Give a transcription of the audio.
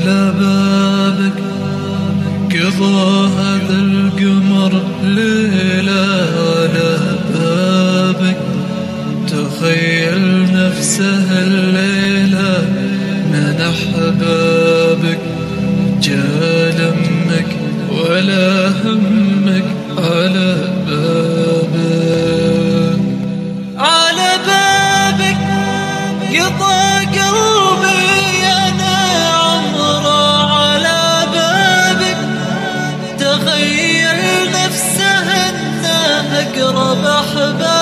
على بابك قضى هذا القمر ليلة على بابك. تخيل نفسه الليلة من أحبابك جاء لمك ولا همك على بابك. على بابك قضى قلبك أقرب أحبابي